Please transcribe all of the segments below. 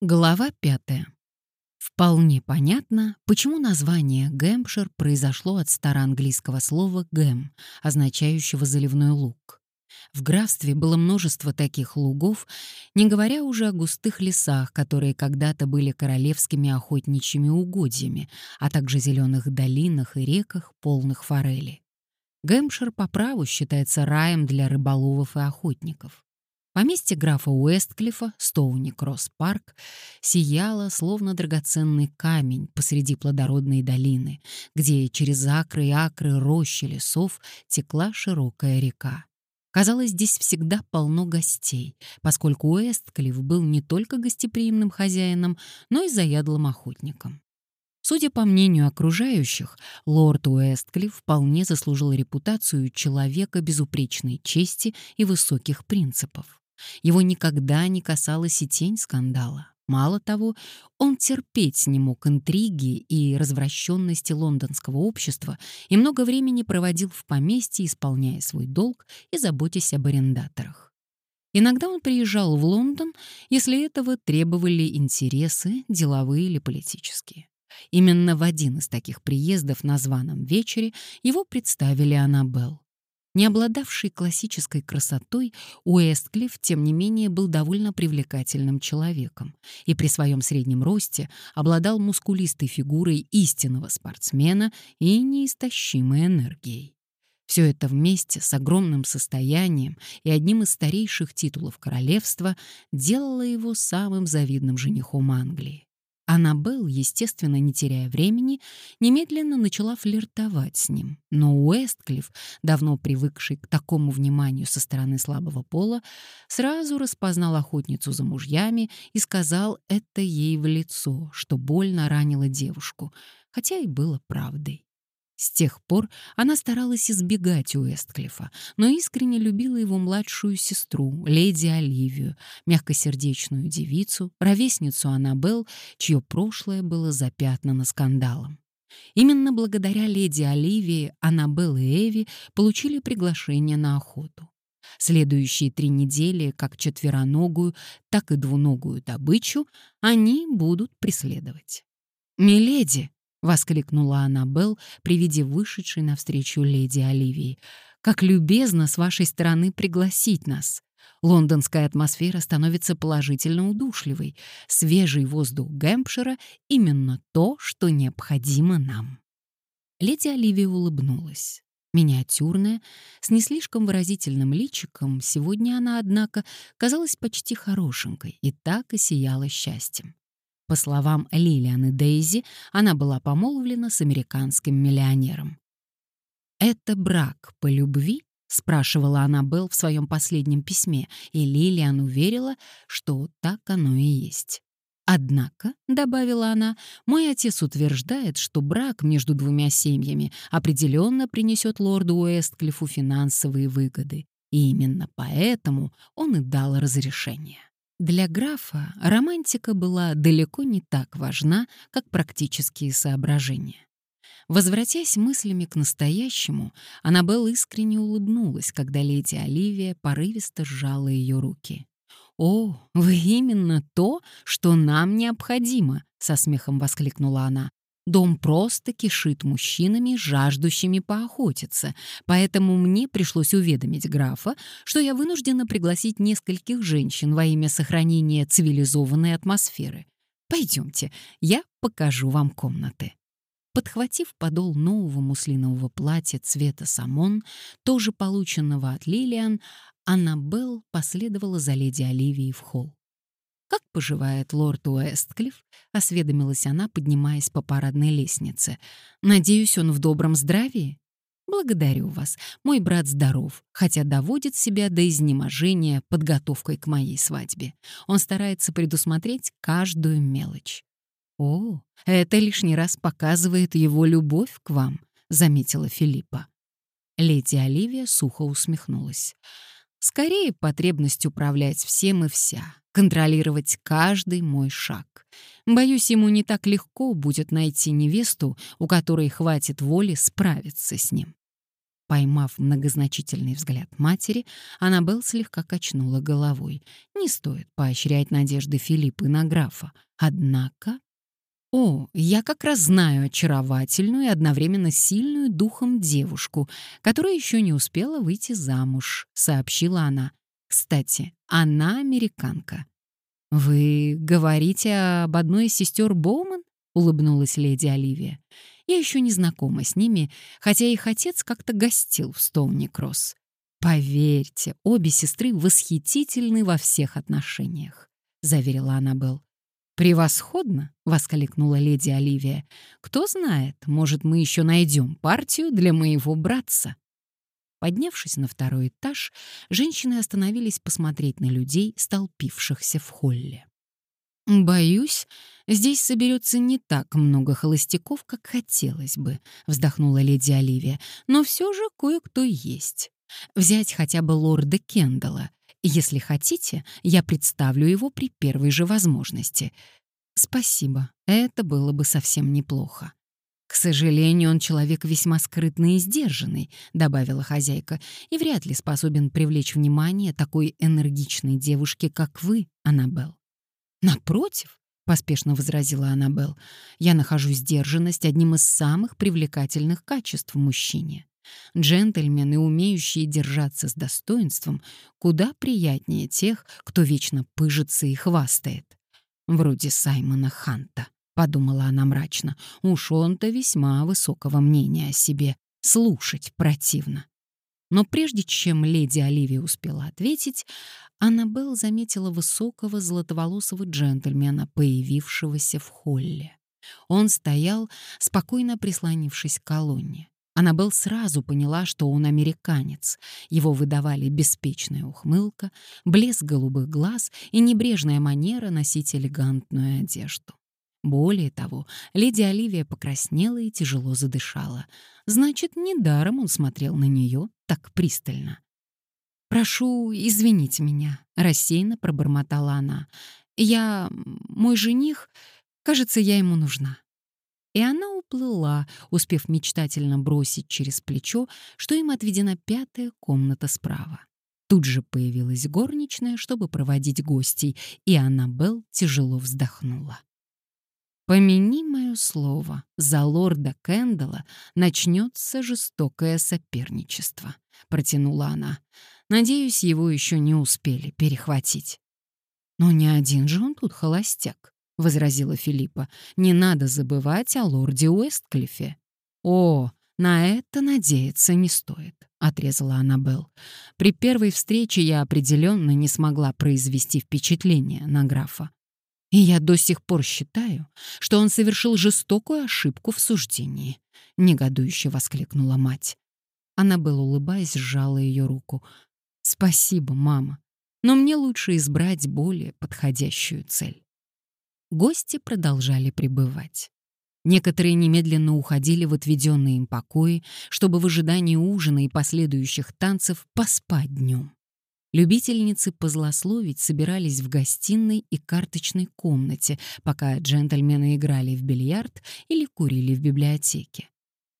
Глава пятая. Вполне понятно, почему название Гэмпшир произошло от староанглийского слова «гэм», означающего заливной луг. В графстве было множество таких лугов, не говоря уже о густых лесах, которые когда-то были королевскими охотничьими угодьями, а также зеленых долинах и реках, полных форели. Гэмпшир по праву считается раем для рыболовов и охотников. Поместье графа Уэстклифа, Стоуни-Кросс-парк, сияло, словно драгоценный камень посреди плодородной долины, где через акры и акры рощи лесов текла широкая река. Казалось, здесь всегда полно гостей, поскольку Уэстклифф был не только гостеприимным хозяином, но и заядлым охотником. Судя по мнению окружающих, лорд Уэстклифф вполне заслужил репутацию человека безупречной чести и высоких принципов. Его никогда не касалась и тень скандала. Мало того, он терпеть не мог интриги и развращенности лондонского общества и много времени проводил в поместье, исполняя свой долг и заботясь об арендаторах. Иногда он приезжал в Лондон, если этого требовали интересы, деловые или политические. Именно в один из таких приездов на званом вечере его представили Аннабелл. Не обладавший классической красотой, Уэстклифф, тем не менее, был довольно привлекательным человеком и при своем среднем росте обладал мускулистой фигурой истинного спортсмена и неистощимой энергией. Все это вместе с огромным состоянием и одним из старейших титулов королевства делало его самым завидным женихом Англии. Аннабелл, естественно, не теряя времени, немедленно начала флиртовать с ним. Но Уэстклифф, давно привыкший к такому вниманию со стороны слабого пола, сразу распознал охотницу за мужьями и сказал это ей в лицо, что больно ранило девушку, хотя и было правдой. С тех пор она старалась избегать Уэстклифа, но искренне любила его младшую сестру, леди Оливию, мягкосердечную девицу, ровесницу Аннабелл, чье прошлое было запятнано скандалом. Именно благодаря леди Оливии Аннабелл и Эви получили приглашение на охоту. Следующие три недели как четвероногую, так и двуногую добычу они будут преследовать. «Миледи!» — воскликнула Аннабелл при виде вышедшей навстречу леди Оливии. «Как любезно с вашей стороны пригласить нас! Лондонская атмосфера становится положительно удушливой. Свежий воздух Гэмпшира — именно то, что необходимо нам». Леди Оливия улыбнулась. Миниатюрная, с не слишком выразительным личиком, сегодня она, однако, казалась почти хорошенькой и так и сияла счастьем. По словам Лилиан и Дейзи, она была помолвлена с американским миллионером. «Это брак по любви?» — спрашивала Аннабелл в своем последнем письме, и Лилиан уверила, что так оно и есть. «Однако», — добавила она, — «мой отец утверждает, что брак между двумя семьями определенно принесет лорду Уэстклифу финансовые выгоды, и именно поэтому он и дал разрешение». Для графа романтика была далеко не так важна, как практические соображения. Возвратясь мыслями к настоящему, Аннабелл искренне улыбнулась, когда леди Оливия порывисто сжала ее руки. «О, вы именно то, что нам необходимо!» — со смехом воскликнула она. Дом просто кишит мужчинами, жаждущими поохотиться, поэтому мне пришлось уведомить графа, что я вынуждена пригласить нескольких женщин во имя сохранения цивилизованной атмосферы. Пойдемте, я покажу вам комнаты. Подхватив подол нового муслинового платья цвета самон, тоже полученного от Лилиан, Аннабелл последовала за леди Оливией в холл. «Как поживает лорд Уэстклифф?» — осведомилась она, поднимаясь по парадной лестнице. «Надеюсь, он в добром здравии?» «Благодарю вас. Мой брат здоров, хотя доводит себя до изнеможения подготовкой к моей свадьбе. Он старается предусмотреть каждую мелочь». «О, это лишний раз показывает его любовь к вам», — заметила Филиппа. Леди Оливия сухо усмехнулась. «Скорее потребность управлять всем и вся, контролировать каждый мой шаг. Боюсь, ему не так легко будет найти невесту, у которой хватит воли справиться с ним. Поймав многозначительный взгляд матери, Аннабелл слегка качнула головой. Не стоит поощрять надежды Филиппы на графа. Однако... «О, я как раз знаю очаровательную и одновременно сильную духом девушку, которая еще не успела выйти замуж», — сообщила она. «Кстати, она американка». «Вы говорите об одной из сестер Боуман?» — улыбнулась леди Оливия. Я еще не знакома с ними, хотя их отец как-то гостил в Стоуни-Кросс. Поверьте, обе сестры восхитительны во всех отношениях, заверила Аннабелл. «Превосходно!» — воскликнула леди Оливия. «Кто знает, может, мы еще найдем партию для моего братца». Поднявшись на второй этаж, женщины остановились посмотреть на людей, столпившихся в холле. «Боюсь, здесь соберется не так много холостяков, как хотелось бы», — вздохнула леди Оливия. «Но все же кое-кто есть. Взять хотя бы лорда Кендалла. Если хотите, я представлю его при первой же возможности. Спасибо, это было бы совсем неплохо. «К сожалению, он человек весьма скрытный и сдержанный», — добавила хозяйка, «и вряд ли способен привлечь внимание такой энергичной девушки, как вы, Аннабелл». «Напротив», — поспешно возразила Аннабелл, «я нахожу сдержанность одним из самых привлекательных качеств в мужчине. Джентльмены, умеющие держаться с достоинством, куда приятнее тех, кто вечно пыжится и хвастает. Вроде Саймона Ханта», — подумала она мрачно, «уж он-то весьма высокого мнения о себе. Слушать противно». Но прежде чем леди Оливия успела ответить, Аннабелл заметила высокого золотоволосого джентльмена, появившегося в холле. Он стоял, спокойно прислонившись к колонне. Аннабелл сразу поняла, что он американец. Его выдавали беспечная ухмылка, блеск голубых глаз и небрежная манера носить элегантную одежду. Более того, леди Оливия покраснела и тяжело задышала. Значит, недаром он смотрел на нее так пристально. «Прошу извинить меня», — рассеянно пробормотала она. «Я... мой жених... Кажется, я ему нужна». И она уплыла, успев мечтательно бросить через плечо, что им отведена пятая комната справа. Тут же появилась горничная, чтобы проводить гостей, и Аннабелл тяжело вздохнула. Помяни мое слово, за лорда Кэндала начнется жестокое соперничество, протянула она. Надеюсь, его еще не успели перехватить. Но не один же он тут холостяк, возразила Филиппа. Не надо забывать о лорде Уэстклифе. О, на это надеяться не стоит, отрезала Аннабелл. При первой встрече я определенно не смогла произвести впечатление на графа. И я до сих пор считаю, что он совершил жестокую ошибку в суждении», — негодующе воскликнула мать. Аннабелла, улыбаясь, сжала ее руку. «Спасибо, мама, но мне лучше избрать более подходящую цель». Гости продолжали пребывать. Некоторые немедленно уходили в отведенные им покои, чтобы в ожидании ужина и последующих танцев поспать днем. Любительницы позлословить собирались в гостиной и карточной комнате, пока джентльмены играли в бильярд или курили в библиотеке.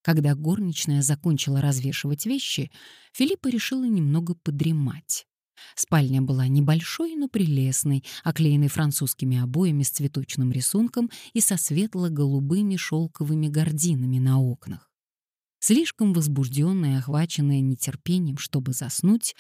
Когда горничная закончила развешивать вещи, Филиппа решила немного подремать. Спальня была небольшой, но прелестной, оклеенной французскими обоями с цветочным рисунком и со светло-голубыми шелковыми гардинами на окнах. Слишком возбужденная и охваченная нетерпением, чтобы заснуть,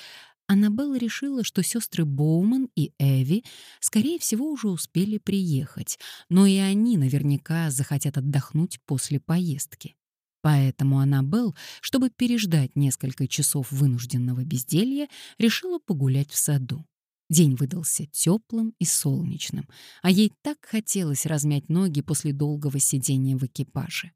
Аннабелла решила, что сестры Боуман и Эви, скорее всего, уже успели приехать, но и они наверняка захотят отдохнуть после поездки. Поэтому Аннабелл, чтобы переждать несколько часов вынужденного безделья, решила погулять в саду. День выдался теплым и солнечным, а ей так хотелось размять ноги после долгого сидения в экипаже.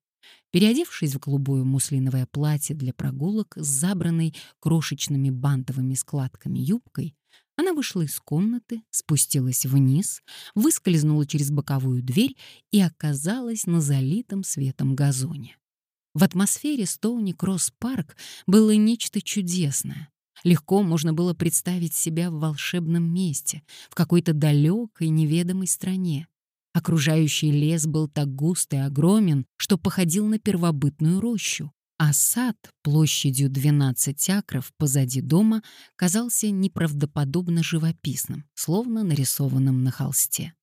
Переодевшись в голубое муслиновое платье для прогулок с забранной крошечными бантовыми складками юбкой, она вышла из комнаты, спустилась вниз, выскользнула через боковую дверь и оказалась на залитом светом газоне. В атмосфере Стоуни Кросс Парк было нечто чудесное. Легко можно было представить себя в волшебном месте, в какой-то далекой неведомой стране. Окружающий лес был так густ и огромен, что походил на первобытную рощу, а сад площадью 12 акров позади дома казался неправдоподобно живописным, словно нарисованным на холсте.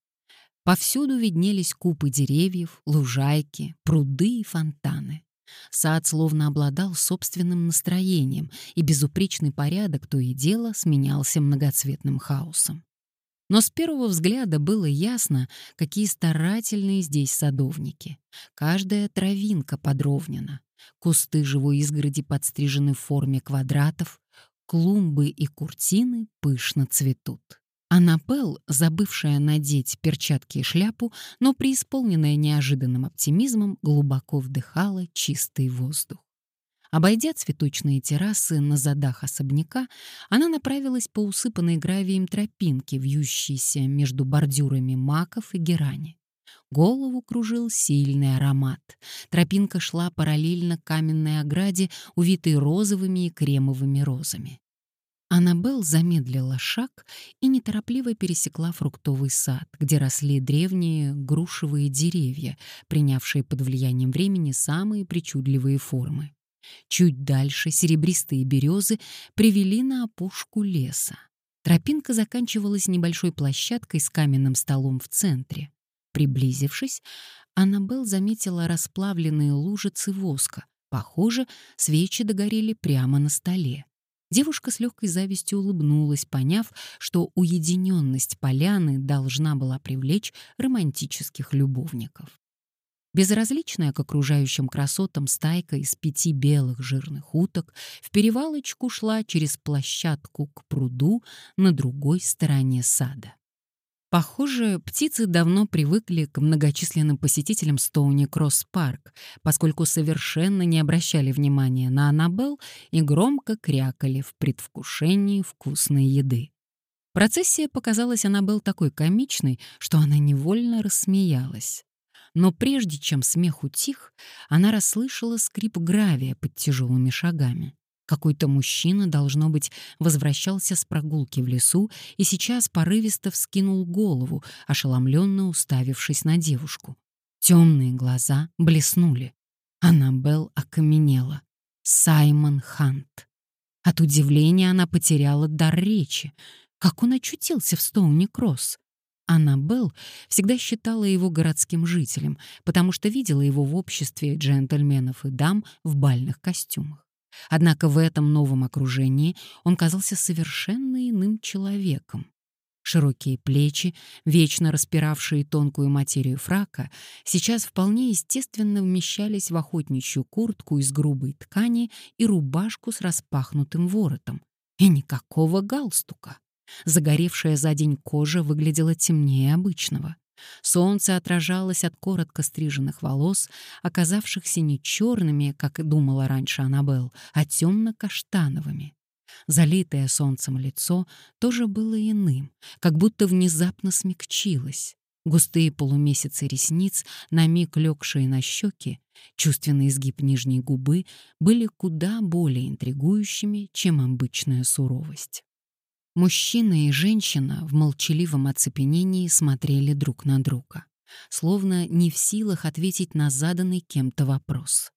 Повсюду виднелись купы деревьев, лужайки, пруды и фонтаны. Сад словно обладал собственным настроением, и безупречный порядок то и дело сменялся многоцветным хаосом. Но с первого взгляда было ясно, какие старательные здесь садовники. Каждая травинка подровнена, кусты живой изгороди подстрижены в форме квадратов, клумбы и куртины пышно цветут. Аннабелл, забывшая надеть перчатки и шляпу, но преисполненная неожиданным оптимизмом, глубоко вдыхала чистый воздух. Обойдя цветочные террасы на задах особняка, она направилась по усыпанной гравием тропинке, вьющейся между бордюрами маков и герани. Голову кружил сильный аромат. Тропинка шла параллельно каменной ограде, увитой розовыми и кремовыми розами. Аннабелл замедлила шаг и неторопливо пересекла фруктовый сад, где росли древние грушевые деревья, принявшие под влиянием времени самые причудливые формы. Чуть дальше серебристые березы привели на опушку леса. Тропинка заканчивалась небольшой площадкой с каменным столом в центре. Приблизившись, Аннабелл заметила расплавленные лужицы воска. Похоже, свечи догорели прямо на столе. Девушка с легкой завистью улыбнулась, поняв, что уединенность поляны должна была привлечь романтических любовников. Безразличная к окружающим красотам стайка из пяти белых жирных уток в перевалочку шла через площадку к пруду на другой стороне сада. Похоже, птицы давно привыкли к многочисленным посетителям Стоуни Кросс Парк, поскольку совершенно не обращали внимания на Аннабелл и громко крякали в предвкушении вкусной еды. Процессия показалась Аннабелл такой комичной, что она невольно рассмеялась. Но прежде чем смех утих, она расслышала скрип гравия под тяжелыми шагами. Какой-то мужчина, должно быть, возвращался с прогулки в лесу и сейчас порывисто вскинул голову, ошеломленно уставившись на девушку. Темные глаза блеснули. Аннабелл окаменела. Саймон Хант. От удивления она потеряла дар речи. Как он очутился в Стоуни-Кросс? Аннабелл всегда считала его городским жителем, потому что видела его в обществе джентльменов и дам в бальных костюмах. Однако в этом новом окружении он казался совершенно иным человеком. Широкие плечи, вечно распиравшие тонкую материю фрака, сейчас вполне естественно вмещались в охотничью куртку из грубой ткани и рубашку с распахнутым воротом. И никакого галстука. Загоревшая за день кожа выглядела темнее обычного. Солнце отражалось от коротко стриженных волос, оказавшихся не черными, как думала раньше Аннабелл, а темно-каштановыми. Залитое солнцем лицо тоже было иным, как будто внезапно смягчилось. Густые полумесяцы ресниц, на миг легшие на щеки, чувственный изгиб нижней губы были куда более интригующими, чем обычная суровость. Мужчина и женщина в молчаливом оцепенении смотрели друг на друга, словно не в силах ответить на заданный кем-то вопрос.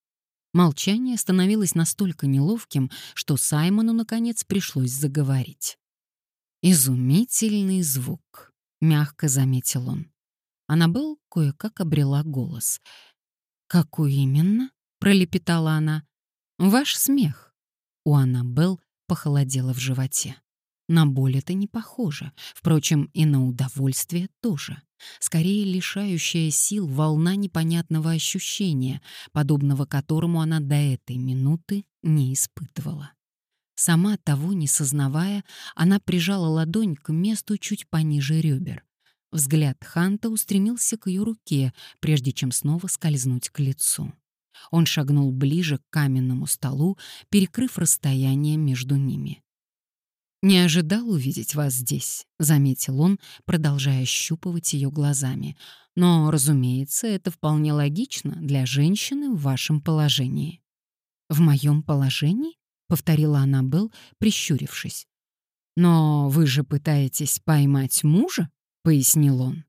Молчание становилось настолько неловким, что Саймону, наконец, пришлось заговорить. «Изумительный звук», — мягко заметил он. Аннабелл кое-как обрела голос. «Какой именно?» — пролепетала она. «Ваш смех». У Аннабелл похолодело в животе. На боль это не похоже, впрочем, и на удовольствие тоже. Скорее лишающая сил волна непонятного ощущения, подобного которому она до этой минуты не испытывала. Сама того не сознавая, она прижала ладонь к месту чуть пониже ребер. Взгляд Ханта устремился к ее руке, прежде чем снова скользнуть к лицу. Он шагнул ближе к каменному столу, перекрыв расстояние между ними. «Не ожидал увидеть вас здесь», — заметил он, продолжая щупывать ее глазами. «Но, разумеется, это вполне логично для женщины в вашем положении». «В моем положении?» — повторила Аннабелл, прищурившись. «Но вы же пытаетесь поймать мужа?» — пояснил он.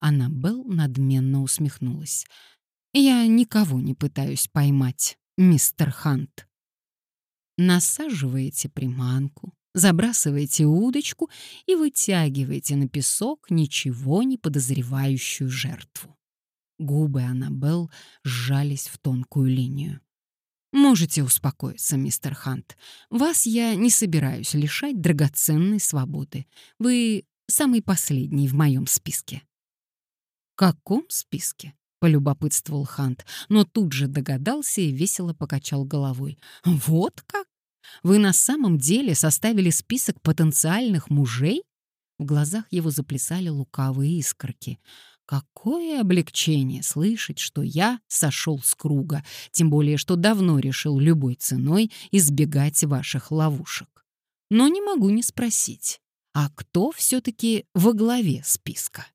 Аннабелл надменно усмехнулась. «Я никого не пытаюсь поймать», мистер Хант. Насаживаете приманку, забрасываете удочку и вытягиваете на песок ничего не подозревающую жертву. Губы Аннабелл сжались в тонкую линию. «Можете успокоиться, мистер Хант. Вас я не собираюсь лишать драгоценной свободы. Вы самый последний в моем списке». «В каком списке?» — полюбопытствовал Хант, но тут же догадался и весело покачал головой. «Вот как? Вы на самом деле составили список потенциальных мужей?» В глазах его заплясали лукавые искорки. Какое облегчение слышать, что я сошел с круга, тем более что давно решил любой ценой избегать ваших ловушек. Но не могу не спросить, а кто все-таки во главе списка?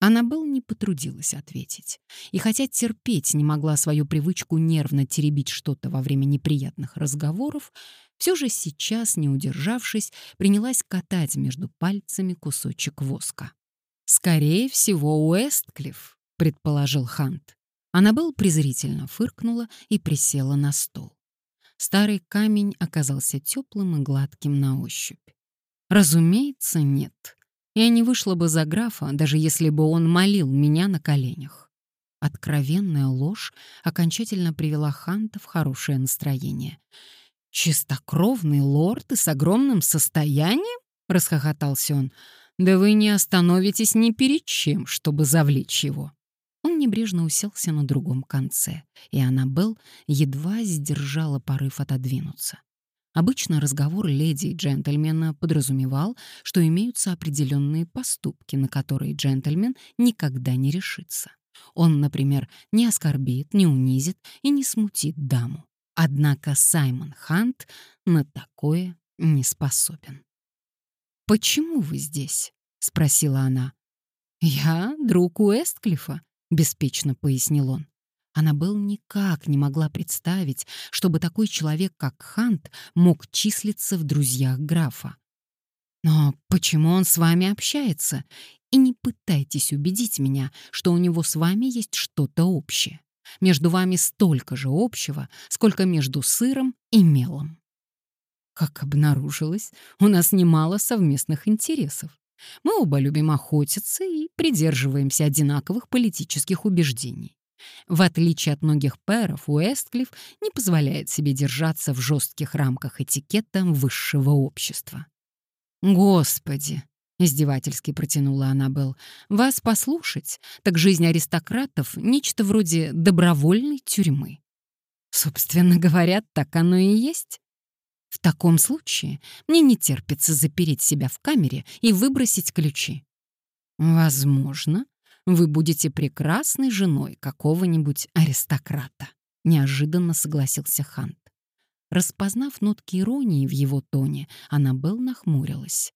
Аннабелл не потрудилась ответить. И хотя терпеть не могла свою привычку нервно теребить что-то во время неприятных разговоров, все же сейчас, не удержавшись, принялась катать между пальцами кусочек воска. «Скорее всего, Уэстклифф», — предположил Хант. Аннабелл презрительно фыркнула и присела на стол. Старый камень оказался теплым и гладким на ощупь. Разумеется, нет. Я не вышла бы за графа, даже если бы он молил меня на коленях. Откровенная ложь окончательно привела Ханта в хорошее настроение. «Чистокровный лорд и с огромным состоянием?» — расхохотался он. Да вы не остановитесь ни перед чем, чтобы завлечь его. Он небрежно уселся на другом конце, и Аннабелл едва сдержала порыв отодвинуться. Обычно разговор леди и джентльмена подразумевал, что имеются определенные поступки, на которые джентльмен никогда не решится. Он, например, не оскорбит, не унизит и не смутит даму. Однако Саймон Хант на такое не способен. «Почему вы здесь?» — спросила она. «Я друг Уэстклифа», — беспечно пояснил он. Аннабелл никак не могла представить, чтобы такой человек, как Хант, мог числиться в друзьях графа. «Но почему он с вами общается? И не пытайтесь убедить меня, что у него с вами есть что-то общее. Между вами столько же общего, сколько между сыром и мелом». Как обнаружилось, у нас немало совместных интересов. Мы оба любим охотиться и придерживаемся одинаковых политических убеждений. В отличие от многих пэров, Уэстклифф не позволяет себе держаться в жестких рамках этикета высшего общества. «Господи!» — издевательски протянула Аннабелл. «Вас послушать, так жизнь аристократов — нечто вроде добровольной тюрьмы». Собственно говоря, так оно и есть. В таком случае мне не терпится запереть себя в камере и выбросить ключи. Возможно, вы будете прекрасной женой какого-нибудь аристократа, неожиданно согласился Хант. Распознав нотки иронии в его тоне, Аннабелл нахмурилась.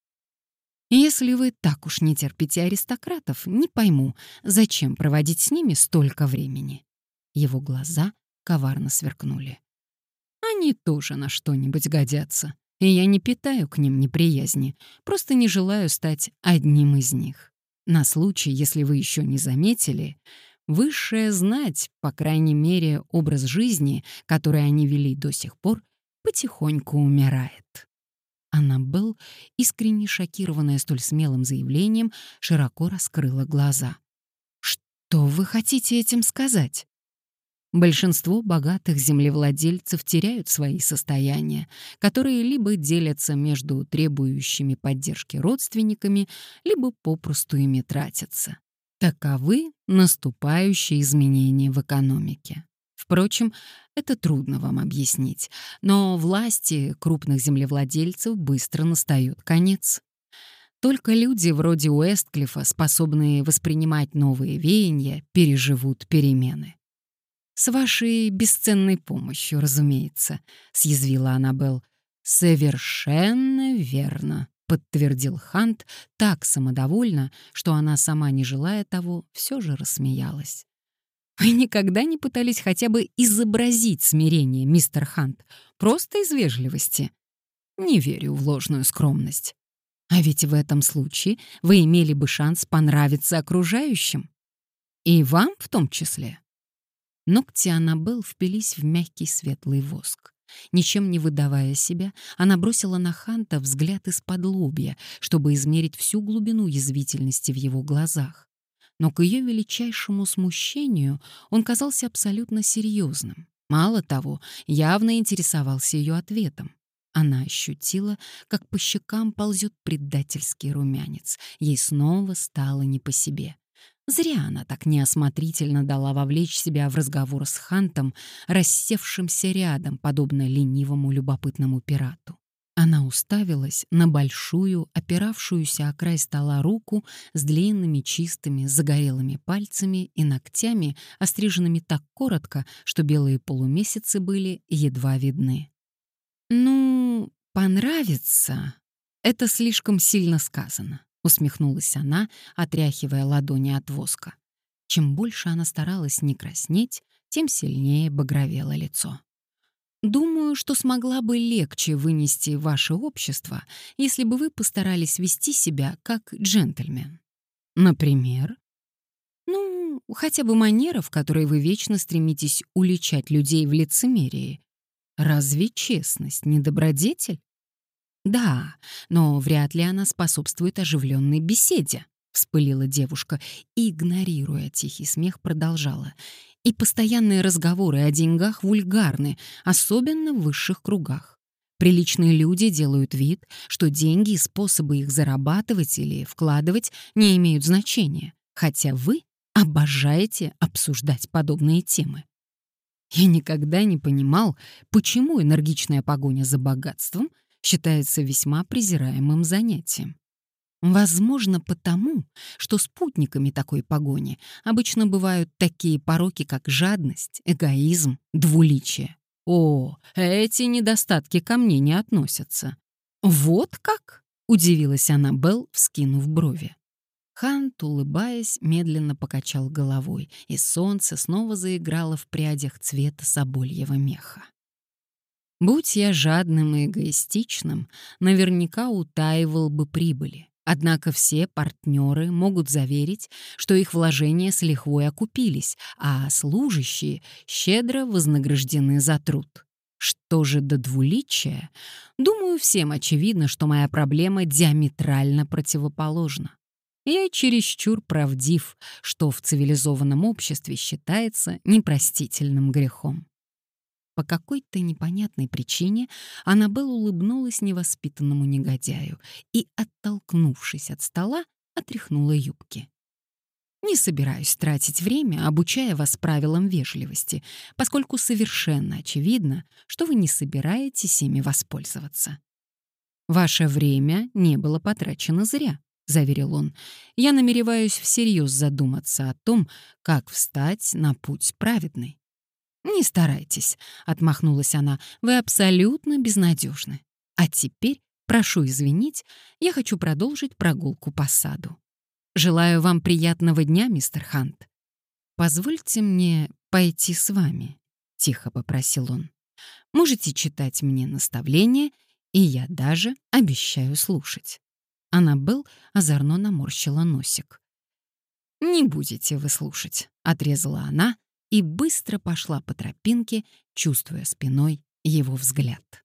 «Если вы так уж не терпите аристократов, не пойму, зачем проводить с ними столько времени?» Его глаза коварно сверкнули. Они тоже на что-нибудь годятся, и я не питаю к ним неприязни, просто не желаю стать одним из них. На случай, если вы еще не заметили, высшая знать, по крайней мере, образ жизни, который они вели до сих пор, потихоньку умирает. Аннабелл, искренне шокированная столь смелым заявлением, широко раскрыла глаза. «Что вы хотите этим сказать?» Большинство богатых землевладельцев теряют свои состояния, которые либо делятся между требующими поддержки родственниками, либо попросту ими тратятся. Таковы наступающие изменения в экономике. Впрочем, это трудно вам объяснить, но власти крупных землевладельцев быстро настает конец. Только люди вроде Уэстклифа, способные воспринимать новые веяния, переживут перемены. «С вашей бесценной помощью, разумеется», — съязвила Аннабелл. «Совершенно верно», — подтвердил Хант так самодовольно, что она, сама не желая того, все же рассмеялась. «Вы никогда не пытались хотя бы изобразить смирение, мистер Хант, просто из вежливости?» «Не верю в ложную скромность. А ведь в этом случае вы имели бы шанс понравиться окружающим. И вам в том числе». Ногти Аннабелл впились в мягкий светлый воск. Ничем не выдавая себя, она бросила на Ханта взгляд из-под лобья, чтобы измерить всю глубину язвительности в его глазах. Но к ее величайшему смущению он казался абсолютно серьезным. Мало того, явно интересовался ее ответом. Она ощутила, как по щекам ползет предательский румянец. Ей снова стало не по себе. Зря она так неосмотрительно дала вовлечь себя в разговор с Хантом, рассевшимся рядом, подобно ленивому любопытному пирату. Она уставилась на большую, опиравшуюся о край стола руку с длинными, чистыми, загорелыми пальцами и ногтями, остриженными так коротко, что белые полумесяцы были едва видны. «Ну, понравится. Это слишком сильно сказано», — усмехнулась она, отряхивая ладони от воска. Чем больше она старалась не краснеть, тем сильнее багровело лицо. Думаю, что смогла бы легче вынести ваше общество, если бы вы постарались вести себя как джентльмен. Например? Ну, хотя бы манера, в которой вы вечно стремитесь уличать людей в лицемерии. Разве честность не добродетель? Да, но вряд ли она способствует оживленной беседе, вспылила девушка и, игнорируя тихий смех, продолжала. И постоянные разговоры о деньгах вульгарны, особенно в высших кругах. Приличные люди делают вид, что деньги и способы их зарабатывать или вкладывать не имеют значения, хотя вы обожаете обсуждать подобные темы. Я никогда не понимал, почему энергичная погоня за богатством считается весьма презираемым занятием. Возможно, потому, что спутниками такой погони обычно бывают такие пороки, как жадность, эгоизм, двуличие. О, эти недостатки ко мне не относятся. Вот как? удивилась она Белл, вскинув брови. Хант, улыбаясь, медленно покачал головой, и солнце снова заиграло в прядях цвета собольего меха. Будь я жадным и эгоистичным, наверняка утаивал бы прибыли. Однако все партнеры могут заверить, что их вложения с лихвой окупились, а служащие щедро вознаграждены за труд. Что же до двуличия? Думаю, всем очевидно, что моя проблема диаметрально противоположна. Я чересчур правдив, что в цивилизованном обществе считается непростительным грехом. По какой-то непонятной причине Аннабелл улыбнулась невоспитанному негодяю и, оттолкнувшись от стола, отряхнула юбки. «Не собираюсь тратить время, обучая вас правилам вежливости, поскольку совершенно очевидно, что вы не собираетесь ими воспользоваться. Ваше время не было потрачено зря», — заверил он. «Я намереваюсь всерьез задуматься о том, как встать на путь праведный. «Не старайтесь», — отмахнулась она, — «вы абсолютно безнадежны. А теперь, прошу извинить, я хочу продолжить прогулку по саду. Желаю вам приятного дня, мистер Хант. Позвольте мне пойти с вами», — тихо попросил он. «Можете читать мне наставления, и я даже обещаю слушать». Аннабелл озорно наморщила носик. «Не будете вы слушать», — отрезала она, и быстро пошла по тропинке, чувствуя спиной его взгляд.